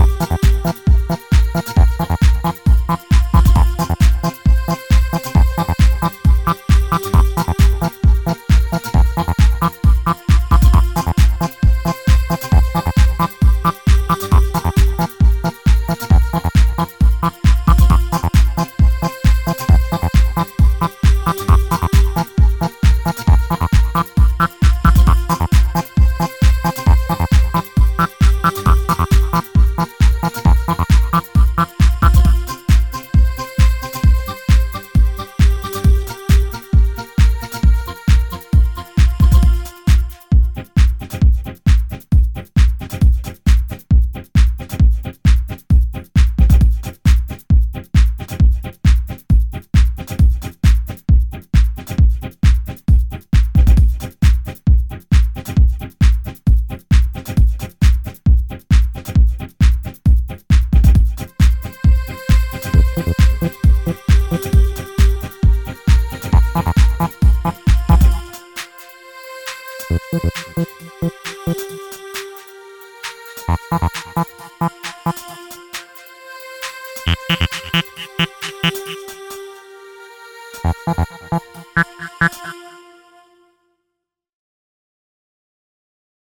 Bye. Thank